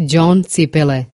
John Cipele.